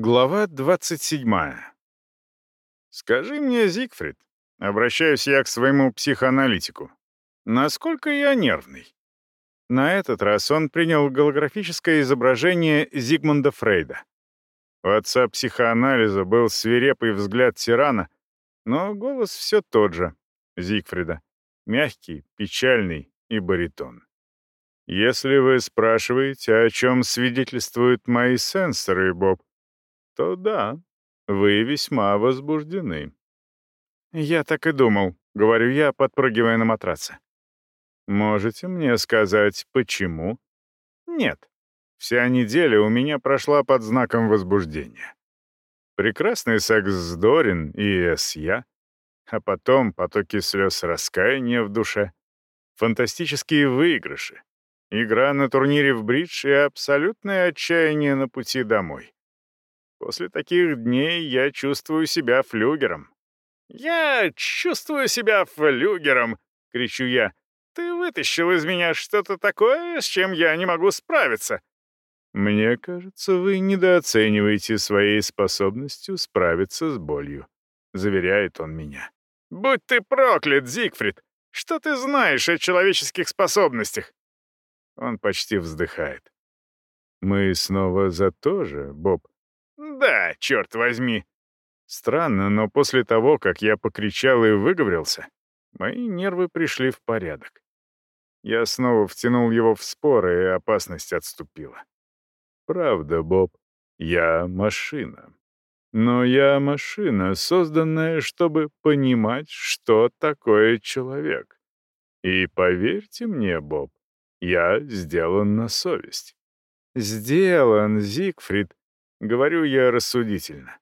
Глава 27. «Скажи мне, Зигфрид, обращаюсь я к своему психоаналитику, насколько я нервный?» На этот раз он принял голографическое изображение Зигмунда Фрейда. У отца психоанализа был свирепый взгляд тирана, но голос все тот же, Зигфрида, мягкий, печальный и баритон. «Если вы спрашиваете, о чем свидетельствуют мои сенсоры, Боб, то да, вы весьма возбуждены. Я так и думал, говорю я, подпрыгивая на матраце. Можете мне сказать, почему? Нет. Вся неделя у меня прошла под знаком возбуждения. Прекрасный секс с Дорин и с я, а потом потоки слез раскаяния в душе, фантастические выигрыши, игра на турнире в бридж и абсолютное отчаяние на пути домой. После таких дней я чувствую себя флюгером. «Я чувствую себя флюгером!» — кричу я. «Ты вытащил из меня что-то такое, с чем я не могу справиться!» «Мне кажется, вы недооцениваете своей способностью справиться с болью», — заверяет он меня. «Будь ты проклят, Зигфрид! Что ты знаешь о человеческих способностях?» Он почти вздыхает. «Мы снова за то же, Боб», да, черт возьми. Странно, но после того, как я покричал и выговорился, мои нервы пришли в порядок. Я снова втянул его в споры, и опасность отступила. Правда, Боб, я машина. Но я машина, созданная, чтобы понимать, что такое человек. И поверьте мне, Боб, я сделан на совесть. Сделан, Зигфрид, Говорю я рассудительно.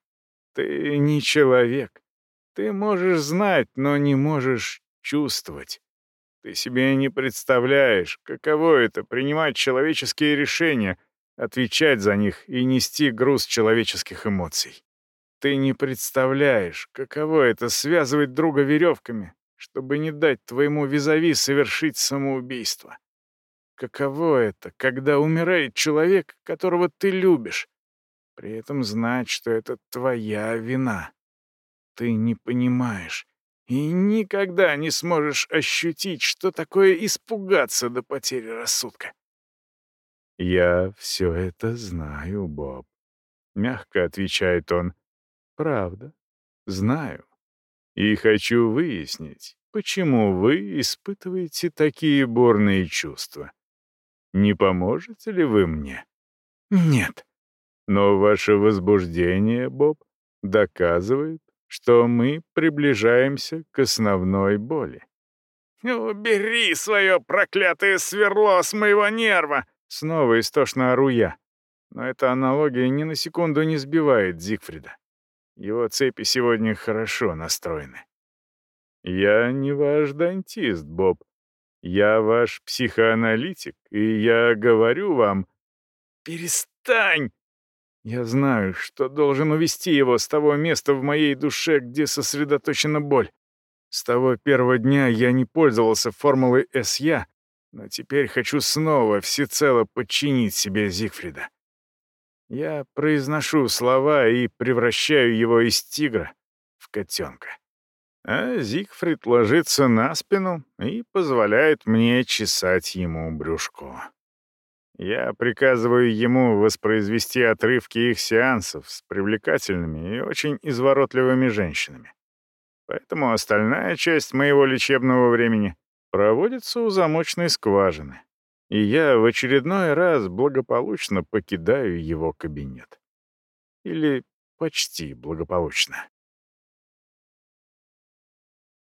Ты не человек. Ты можешь знать, но не можешь чувствовать. Ты себе не представляешь, каково это — принимать человеческие решения, отвечать за них и нести груз человеческих эмоций. Ты не представляешь, каково это — связывать друга веревками, чтобы не дать твоему визави совершить самоубийство. Каково это, когда умирает человек, которого ты любишь, при этом знать, что это твоя вина. Ты не понимаешь и никогда не сможешь ощутить, что такое испугаться до потери рассудка. «Я все это знаю, Боб», — мягко отвечает он. «Правда, знаю. И хочу выяснить, почему вы испытываете такие бурные чувства. Не поможете ли вы мне?» «Нет», но ваше возбуждение, Боб, доказывает, что мы приближаемся к основной боли. «Убери свое проклятое сверло с моего нерва!» Снова истошно ору я. Но эта аналогия ни на секунду не сбивает Зигфрида. Его цепи сегодня хорошо настроены. «Я не ваш дантист, Боб. Я ваш психоаналитик, и я говорю вам...» «Перестань!» Я знаю, что должен увести его с того места в моей душе, где сосредоточена боль. С того первого дня я не пользовался формулой СЯ, но теперь хочу снова всецело подчинить себе Зигфрида. Я произношу слова и превращаю его из тигра в котенка. А Зигфрид ложится на спину и позволяет мне чесать ему брюшко. Я приказываю ему воспроизвести отрывки их сеансов с привлекательными и очень изворотливыми женщинами. Поэтому остальная часть моего лечебного времени проводится у замочной скважины, и я в очередной раз благополучно покидаю его кабинет. Или почти благополучно.